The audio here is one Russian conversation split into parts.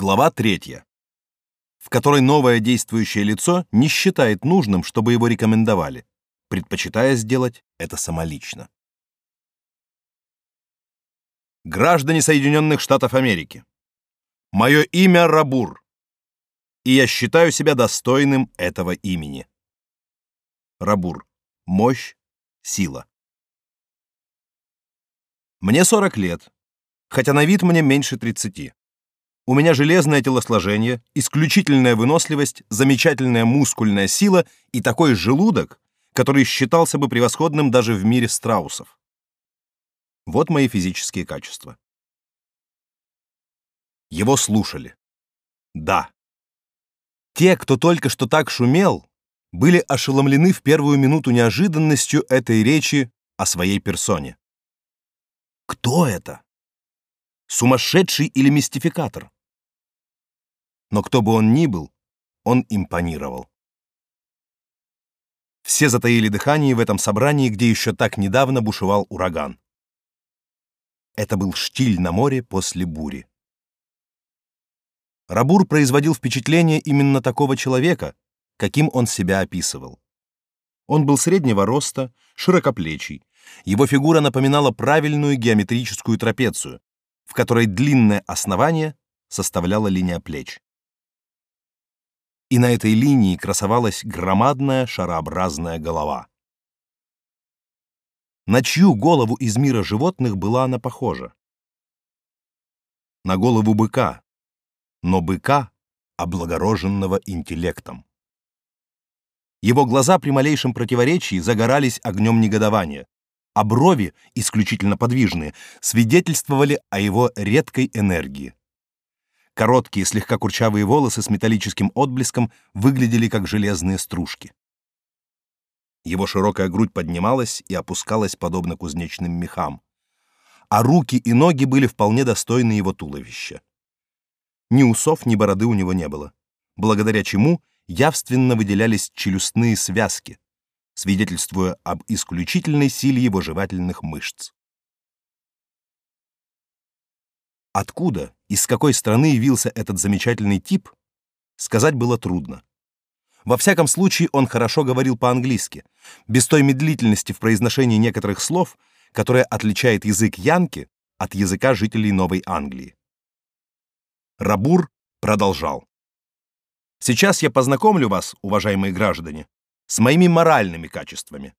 Глава 3. В которой новое действующее лицо не считает нужным, чтобы его рекомендовали, предпочитая сделать это самолично. Граждане Соединенных Штатов Америки. Мое имя Рабур, и я считаю себя достойным этого имени. Рабур. Мощь, сила. Мне 40 лет, хотя на вид мне меньше 30. У меня железное телосложение, исключительная выносливость, замечательная мускульная сила и такой желудок, который считался бы превосходным даже в мире страусов. Вот мои физические качества. Его слушали. Да. Те, кто только что так шумел, были ошеломлены в первую минуту неожиданностью этой речи о своей персоне. Кто это? Сумасшедший или мистификатор? Но кто бы он ни был, он импонировал. Все затаили дыхание в этом собрании, где еще так недавно бушевал ураган. Это был штиль на море после бури. Рабур производил впечатление именно такого человека, каким он себя описывал. Он был среднего роста, широкоплечий. Его фигура напоминала правильную геометрическую трапецию, в которой длинное основание составляла линия плеч. И на этой линии красовалась громадная шарообразная голова. На чью голову из мира животных была она похожа? На голову быка, но быка, облагороженного интеллектом. Его глаза при малейшем противоречии загорались огнем негодования, а брови, исключительно подвижные, свидетельствовали о его редкой энергии. Короткие, слегка курчавые волосы с металлическим отблеском выглядели как железные стружки. Его широкая грудь поднималась и опускалась подобно кузнечным мехам, а руки и ноги были вполне достойны его туловища. Ни усов, ни бороды у него не было, благодаря чему явственно выделялись челюстные связки, свидетельствуя об исключительной силе его жевательных мышц. Откуда, из какой страны явился этот замечательный тип, сказать было трудно. Во всяком случае, он хорошо говорил по-английски, без той медлительности в произношении некоторых слов, которая отличает язык янки от языка жителей Новой Англии. Рабур продолжал. Сейчас я познакомлю вас, уважаемые граждане, с моими моральными качествами.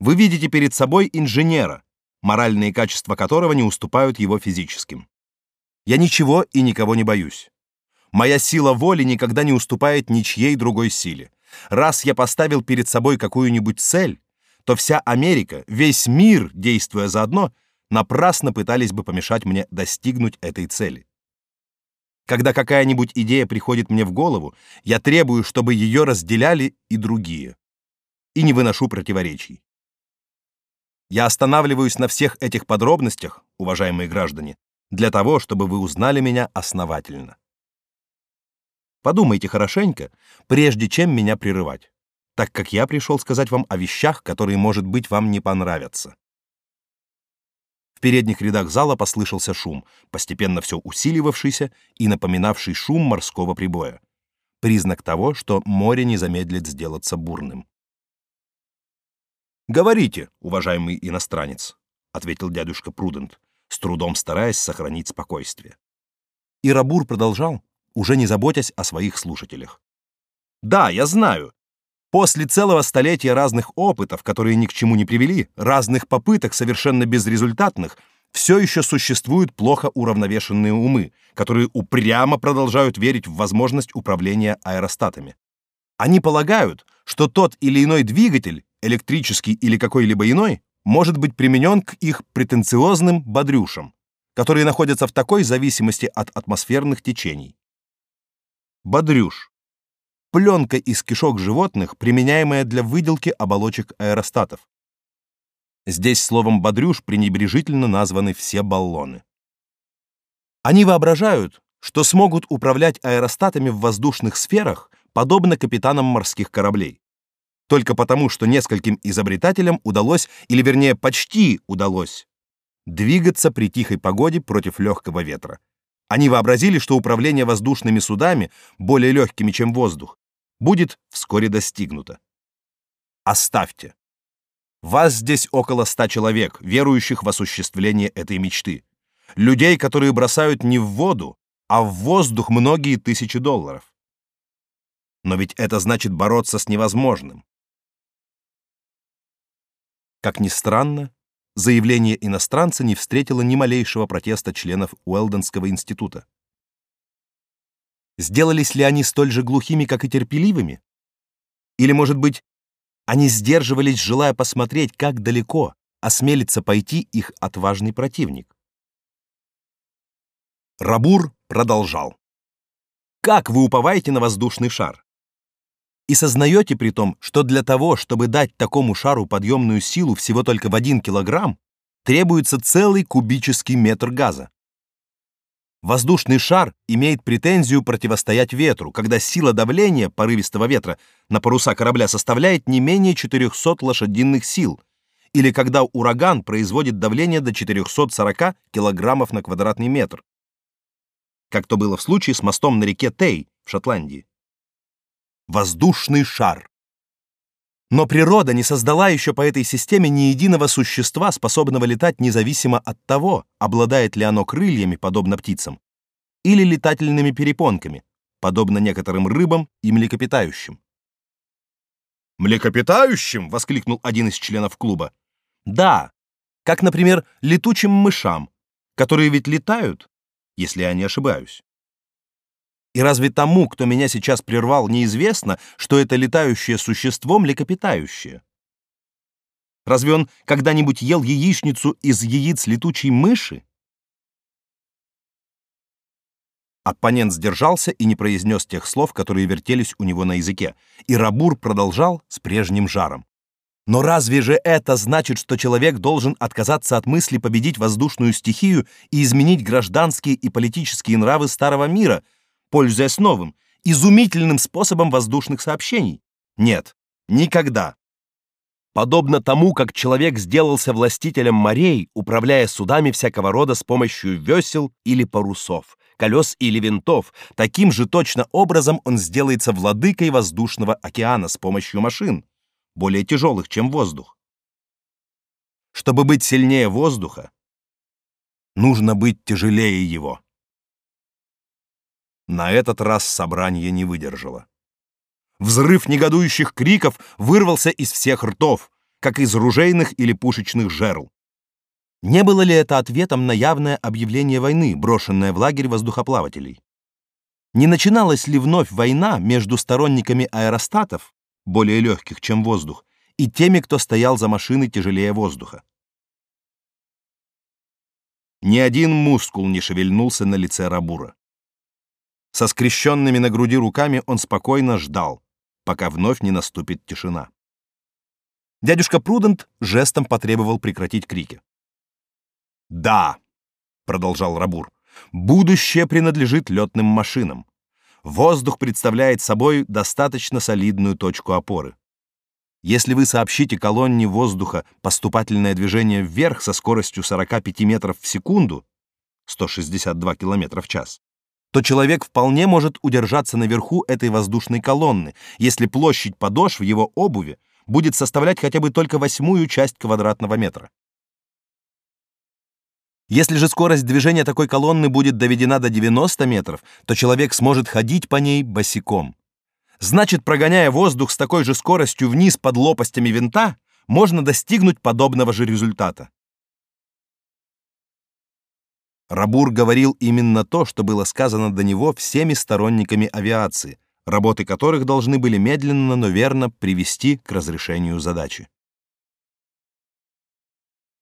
Вы видите перед собой инженера, моральные качества которого не уступают его физическим. Я ничего и никого не боюсь. Моя сила воли никогда не уступает ничьей другой силе. Раз я поставил перед собой какую-нибудь цель, то вся Америка, весь мир, действуя заодно, напрасно пытались бы помешать мне достигнуть этой цели. Когда какая-нибудь идея приходит мне в голову, я требую, чтобы ее разделяли и другие. И не выношу противоречий. Я останавливаюсь на всех этих подробностях, уважаемые граждане, для того, чтобы вы узнали меня основательно. Подумайте хорошенько, прежде чем меня прерывать, так как я пришел сказать вам о вещах, которые, может быть, вам не понравятся. В передних рядах зала послышался шум, постепенно все усиливавшийся и напоминавший шум морского прибоя. Признак того, что море не замедлит сделаться бурным. «Говорите, уважаемый иностранец», — ответил дядюшка Прудент, с трудом стараясь сохранить спокойствие. И Рабур продолжал, уже не заботясь о своих слушателях. «Да, я знаю. После целого столетия разных опытов, которые ни к чему не привели, разных попыток, совершенно безрезультатных, все еще существуют плохо уравновешенные умы, которые упрямо продолжают верить в возможность управления аэростатами. Они полагают, что тот или иной двигатель, электрический или какой-либо иной, может быть применен к их претенциозным бодрюшам, которые находятся в такой зависимости от атмосферных течений. Бодрюш пленка из кишок животных, применяемая для выделки оболочек аэростатов. Здесь словом бодрюш пренебрежительно названы все баллоны. Они воображают, что смогут управлять аэростатами в воздушных сферах, подобно капитанам морских кораблей. Только потому, что нескольким изобретателям удалось, или вернее почти удалось, двигаться при тихой погоде против легкого ветра, Они вообразили, что управление воздушными судами, более легкими, чем воздух, будет вскоре достигнуто. Оставьте. Вас здесь около ста человек, верующих в осуществление этой мечты. Людей, которые бросают не в воду, а в воздух многие тысячи долларов. Но ведь это значит бороться с невозможным. Как ни странно, заявление иностранца не встретило ни малейшего протеста членов Уэлденского института. Сделались ли они столь же глухими, как и терпеливыми? Или, может быть, они сдерживались, желая посмотреть, как далеко осмелится пойти их отважный противник? Рабур продолжал. «Как вы уповаете на воздушный шар? И сознаете при том, что для того, чтобы дать такому шару подъемную силу всего только в один килограмм, требуется целый кубический метр газа. Воздушный шар имеет претензию противостоять ветру, когда сила давления порывистого ветра на паруса корабля составляет не менее 400 лошадиных сил, или когда ураган производит давление до 440 килограммов на квадратный метр, как то было в случае с мостом на реке Тей в Шотландии воздушный шар. Но природа не создала еще по этой системе ни единого существа, способного летать независимо от того, обладает ли оно крыльями, подобно птицам, или летательными перепонками, подобно некоторым рыбам и млекопитающим. «Млекопитающим?» — воскликнул один из членов клуба. «Да, как, например, летучим мышам, которые ведь летают, если я не ошибаюсь». И разве тому, кто меня сейчас прервал, неизвестно, что это летающее существо млекопитающее? Разве он когда-нибудь ел яичницу из яиц летучей мыши? Оппонент сдержался и не произнес тех слов, которые вертелись у него на языке, и Рабур продолжал с прежним жаром. Но разве же это значит, что человек должен отказаться от мысли победить воздушную стихию и изменить гражданские и политические нравы старого мира — пользуясь новым, изумительным способом воздушных сообщений? Нет, никогда. Подобно тому, как человек сделался властителем морей, управляя судами всякого рода с помощью весел или парусов, колес или винтов, таким же точно образом он сделается владыкой воздушного океана с помощью машин, более тяжелых, чем воздух. Чтобы быть сильнее воздуха, нужно быть тяжелее его. На этот раз собрание не выдержало. Взрыв негодующих криков вырвался из всех ртов, как из ружейных или пушечных жерл. Не было ли это ответом на явное объявление войны, брошенное в лагерь воздухоплавателей? Не начиналась ли вновь война между сторонниками аэростатов, более легких, чем воздух, и теми, кто стоял за машиной тяжелее воздуха? Ни один мускул не шевельнулся на лице Рабура. Со скрещенными на груди руками он спокойно ждал, пока вновь не наступит тишина. Дядюшка Прудент жестом потребовал прекратить крики. «Да», — продолжал Рабур, — «будущее принадлежит летным машинам. Воздух представляет собой достаточно солидную точку опоры. Если вы сообщите колонне воздуха поступательное движение вверх со скоростью 45 метров в секунду, 162 км в час, то человек вполне может удержаться наверху этой воздушной колонны, если площадь подошв его обуви будет составлять хотя бы только восьмую часть квадратного метра. Если же скорость движения такой колонны будет доведена до 90 метров, то человек сможет ходить по ней босиком. Значит, прогоняя воздух с такой же скоростью вниз под лопастями винта, можно достигнуть подобного же результата. Рабур говорил именно то, что было сказано до него всеми сторонниками авиации, работы которых должны были медленно, но верно привести к разрешению задачи.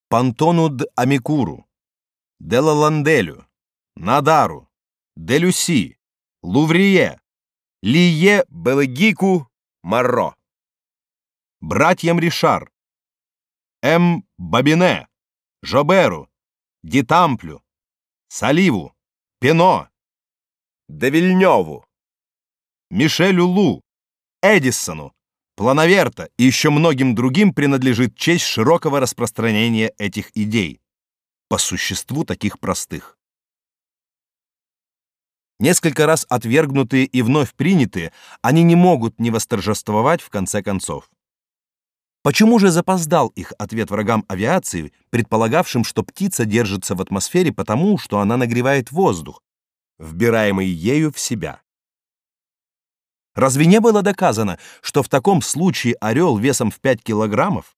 Пантону д Амикуру, Делла Ланделю, Надару, Делюси, Луврие, Лие Белегику, Марро, братьям Ришар, М. Бабине, Жоберу, Дитамплю, Саливу, Пено, Девильневу, Мишелю Лу, Эдисону, Плановерта и еще многим другим принадлежит честь широкого распространения этих идей, по существу таких простых. Несколько раз отвергнутые и вновь принятые, они не могут не восторжествовать в конце концов. Почему же запоздал их ответ врагам авиации, предполагавшим, что птица держится в атмосфере потому, что она нагревает воздух, вбираемый ею в себя? Разве не было доказано, что в таком случае орел весом в 5 килограммов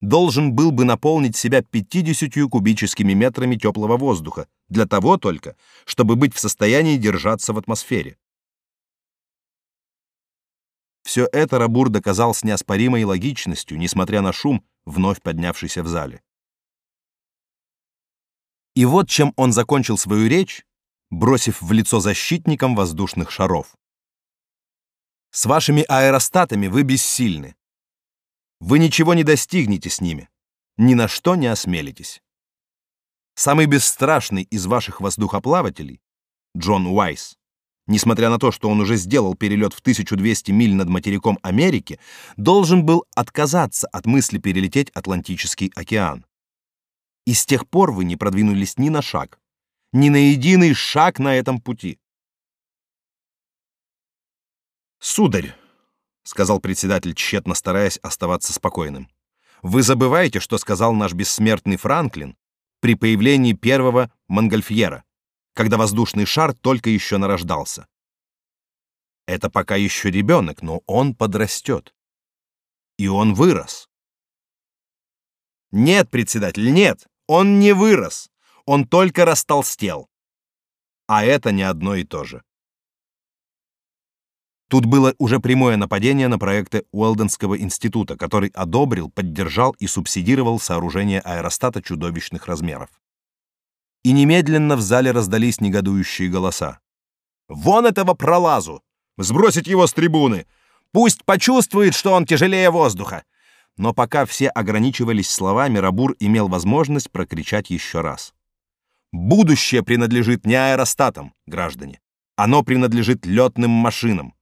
должен был бы наполнить себя 50 кубическими метрами теплого воздуха, для того только, чтобы быть в состоянии держаться в атмосфере. Все это Рабур доказал с неоспоримой логичностью, несмотря на шум, вновь поднявшийся в зале. И вот чем он закончил свою речь, бросив в лицо защитникам воздушных шаров. С вашими аэростатами вы бессильны. Вы ничего не достигнете с ними, ни на что не осмелитесь. Самый бесстрашный из ваших воздухоплавателей, Джон Уайс, несмотря на то, что он уже сделал перелет в 1200 миль над материком Америки, должен был отказаться от мысли перелететь Атлантический океан. И с тех пор вы не продвинулись ни на шаг, ни на единый шаг на этом пути. Сударь, сказал председатель, тщетно стараясь оставаться спокойным. Вы забываете, что сказал наш бессмертный Франклин при появлении первого Монгольфьера, когда воздушный шар только еще нарождался. Это пока еще ребенок, но он подрастет. И он вырос. Нет, председатель, нет, он не вырос. Он только растолстел. А это не одно и то же. Тут было уже прямое нападение на проекты Уэлденского института, который одобрил, поддержал и субсидировал сооружение аэростата чудовищных размеров. И немедленно в зале раздались негодующие голоса. «Вон этого пролазу! Сбросить его с трибуны! Пусть почувствует, что он тяжелее воздуха!» Но пока все ограничивались словами, Рабур имел возможность прокричать еще раз. «Будущее принадлежит не аэростатам, граждане. Оно принадлежит летным машинам.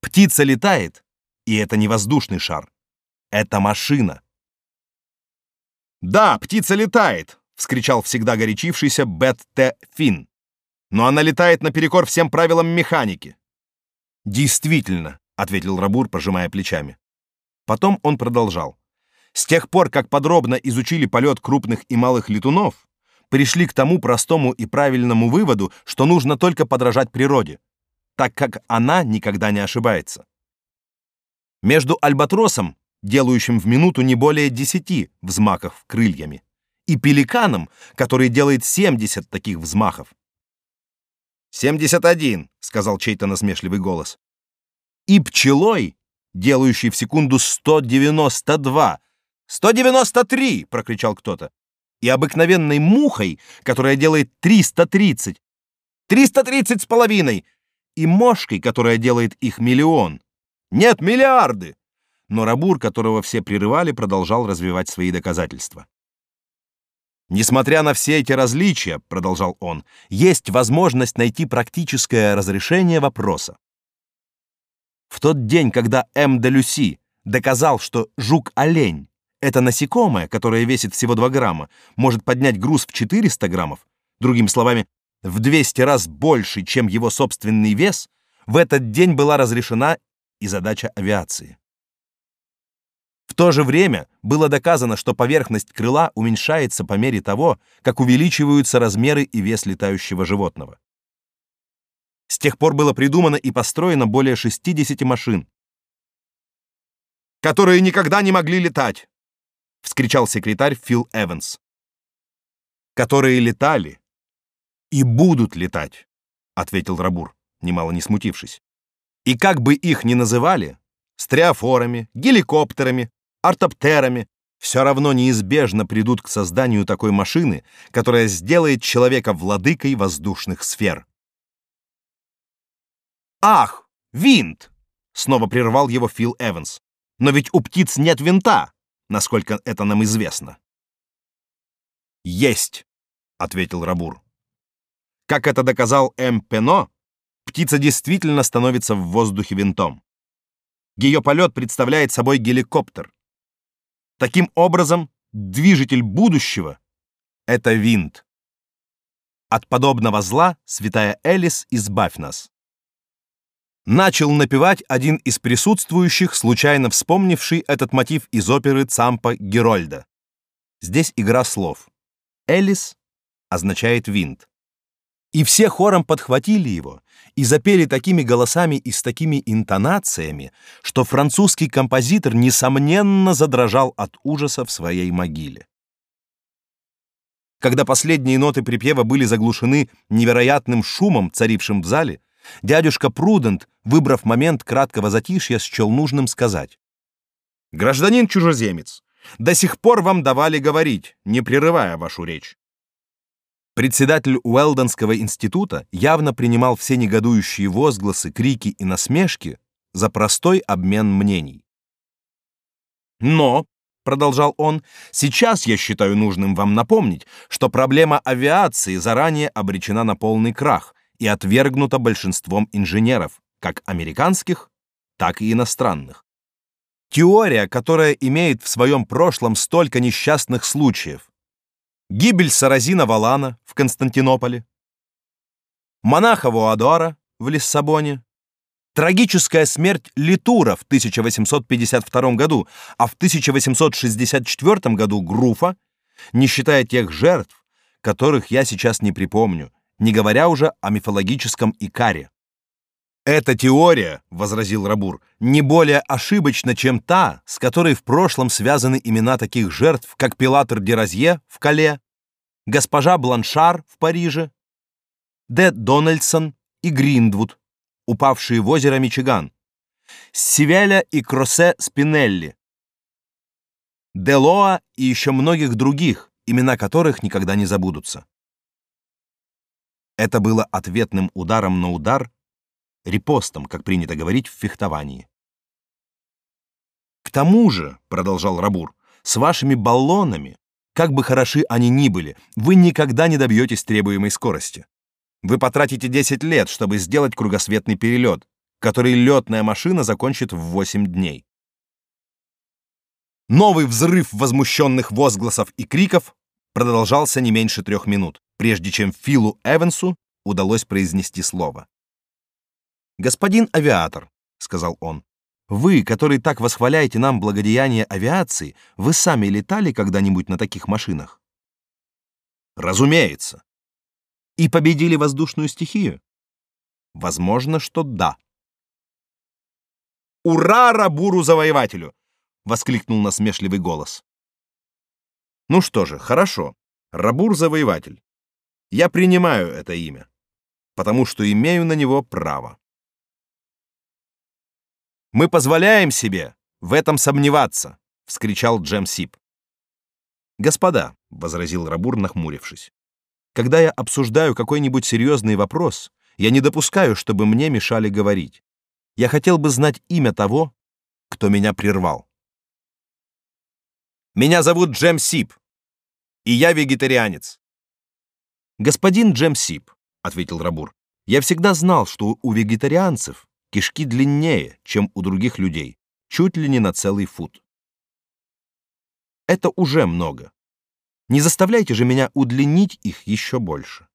Птица летает, и это не воздушный шар. Это машина. «Да, птица летает!» — вскричал всегда горячившийся Бет Т. Финн. «Но она летает наперекор всем правилам механики». «Действительно», — ответил Рабур, пожимая плечами. Потом он продолжал. «С тех пор, как подробно изучили полет крупных и малых летунов, пришли к тому простому и правильному выводу, что нужно только подражать природе, так как она никогда не ошибается. Между альбатросом, делающим в минуту не более 10 взмахов крыльями, и пеликаном, который делает 70 таких взмахов. «71», — сказал чей-то насмешливый голос. «И пчелой, делающей в секунду 192». «193!» — прокричал кто-то. «И обыкновенной мухой, которая делает 330». «330 с половиной!» и мошкой, которая делает их миллион. Нет, миллиарды. Но Рабур, которого все прерывали, продолжал развивать свои доказательства. Несмотря на все эти различия, продолжал он, есть возможность найти практическое разрешение вопроса. В тот день, когда М. де Люси доказал, что жук-олень это насекомое, которое весит всего 2 грамма, может поднять груз в 400 граммов, другими словами, в 200 раз больше, чем его собственный вес, в этот день была разрешена и задача авиации. В то же время было доказано, что поверхность крыла уменьшается по мере того, как увеличиваются размеры и вес летающего животного. С тех пор было придумано и построено более 60 машин, которые никогда не могли летать, вскричал секретарь Фил Эванс. Которые летали, и будут летать, ответил Рабур, немало не смутившись. И как бы их ни называли, стриофорами, геликоптерами, ортоптерами, все равно неизбежно придут к созданию такой машины, которая сделает человека владыкой воздушных сфер. Ах, винт! Снова прервал его Фил Эванс. Но ведь у птиц нет винта, насколько это нам известно. Есть, ответил Рабур. Как это доказал М. Пено, птица действительно становится в воздухе винтом. Ее полет представляет собой геликоптер. Таким образом, движитель будущего — это винт. От подобного зла, святая Элис, избавь нас. Начал напевать один из присутствующих, случайно вспомнивший этот мотив из оперы Цампа Герольда. Здесь игра слов. Элис означает винт. И все хором подхватили его и запели такими голосами и с такими интонациями, что французский композитор несомненно задрожал от ужаса в своей могиле. Когда последние ноты припева были заглушены невероятным шумом, царившим в зале, дядюшка Прудент, выбрав момент краткого затишья, счел нужным сказать. «Гражданин чужеземец, до сих пор вам давали говорить, не прерывая вашу речь. Председатель Уэлдонского института явно принимал все негодующие возгласы, крики и насмешки за простой обмен мнений. Но, продолжал он, сейчас я считаю нужным вам напомнить, что проблема авиации заранее обречена на полный крах и отвергнута большинством инженеров, как американских, так и иностранных. Теория, которая имеет в своем прошлом столько несчастных случаев, гибель Саразина Валана в Константинополе, монаха Вуадора в Лиссабоне, трагическая смерть Литура в 1852 году, а в 1864 году Груфа, не считая тех жертв, которых я сейчас не припомню, не говоря уже о мифологическом Икаре. Эта теория, возразил Рабур, не более ошибочна, чем та, с которой в прошлом связаны имена таких жертв, как Пилатр де Розье в Кале, госпожа Бланшар в Париже, Д. Дональдсон и Гриндвуд, упавшие в озеро Мичиган, Сивеля и Кросе Спинелли, Делоа и еще многих других, имена которых никогда не забудутся. Это было ответным ударом на удар, репостом, как принято говорить в фехтовании. К тому же, продолжал Рабур, с вашими баллонами, как бы хороши они ни были, вы никогда не добьетесь требуемой скорости. Вы потратите 10 лет, чтобы сделать кругосветный перелет, который летная машина закончит в 8 дней. Новый взрыв возмущенных возгласов и криков продолжался не меньше трех минут, прежде чем Филу Эвансу удалось произнести слово. «Господин авиатор», — сказал он, — «вы, который так восхваляете нам благодеяние авиации, вы сами летали когда-нибудь на таких машинах?» «Разумеется». «И победили воздушную стихию?» «Возможно, что да». «Ура Рабуру-завоевателю!» — воскликнул насмешливый голос. «Ну что же, хорошо. Рабур-завоеватель. Я принимаю это имя, потому что имею на него право. Мы позволяем себе в этом сомневаться, вскричал Джем Сип. Господа, возразил Рабур, нахмурившись. Когда я обсуждаю какой-нибудь серьезный вопрос, я не допускаю, чтобы мне мешали говорить. Я хотел бы знать имя того, кто меня прервал. Меня зовут Джем Сип, и я вегетарианец. Господин Джем Сип, ответил Рабур. Я всегда знал, что у вегетарианцев Кишки длиннее, чем у других людей, чуть ли не на целый фут. Это уже много. Не заставляйте же меня удлинить их еще больше.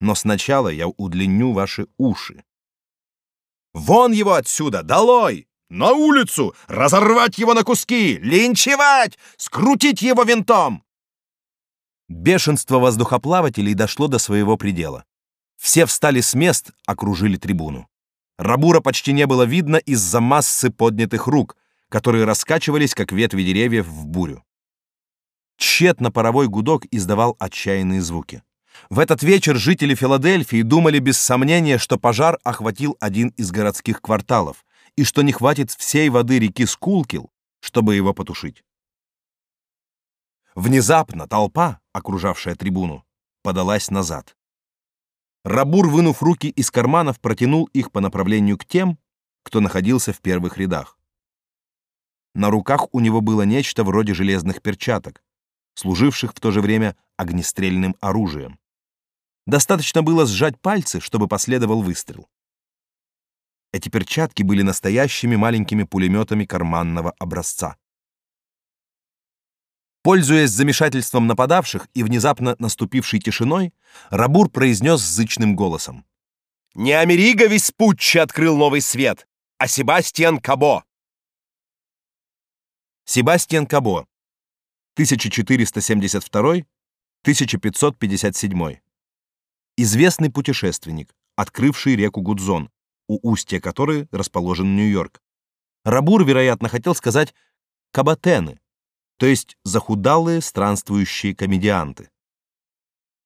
Но сначала я удлиню ваши уши. Вон его отсюда, долой! На улицу! Разорвать его на куски! Линчевать! Скрутить его винтом! Бешенство воздухоплавателей дошло до своего предела. Все встали с мест, окружили трибуну. Рабура почти не было видно из-за массы поднятых рук, которые раскачивались, как ветви деревьев в бурю. Тщетно паровой гудок издавал отчаянные звуки. В этот вечер жители Филадельфии думали без сомнения, что пожар охватил один из городских кварталов и что не хватит всей воды реки Скулкил, чтобы его потушить. Внезапно толпа, окружавшая трибуну, подалась назад. Рабур, вынув руки из карманов, протянул их по направлению к тем, кто находился в первых рядах. На руках у него было нечто вроде железных перчаток, служивших в то же время огнестрельным оружием. Достаточно было сжать пальцы, чтобы последовал выстрел. Эти перчатки были настоящими маленькими пулеметами карманного образца. Пользуясь замешательством нападавших и внезапно наступившей тишиной, Рабур произнес зычным голосом. «Не Америго Веспуччи открыл новый свет, а Себастьян Кабо!» Себастьян Кабо, 1472-1557. Известный путешественник, открывший реку Гудзон, у устья которой расположен Нью-Йорк. Рабур, вероятно, хотел сказать «кабатены», то есть захудалые странствующие комедианты.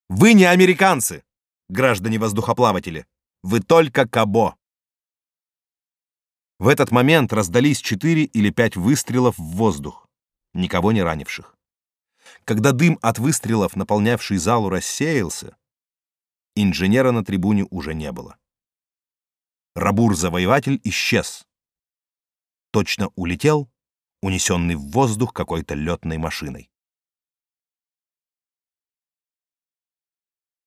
Вы не американцы, граждане воздухоплаватели. Вы только кабо. В этот момент раздались четыре или пять выстрелов в воздух, никого не ранивших. Когда дым от выстрелов, наполнявший залу, рассеялся, инженера на трибуне уже не было. Рабур-завоеватель исчез. Точно улетел унесенный в воздух какой-то летной машиной.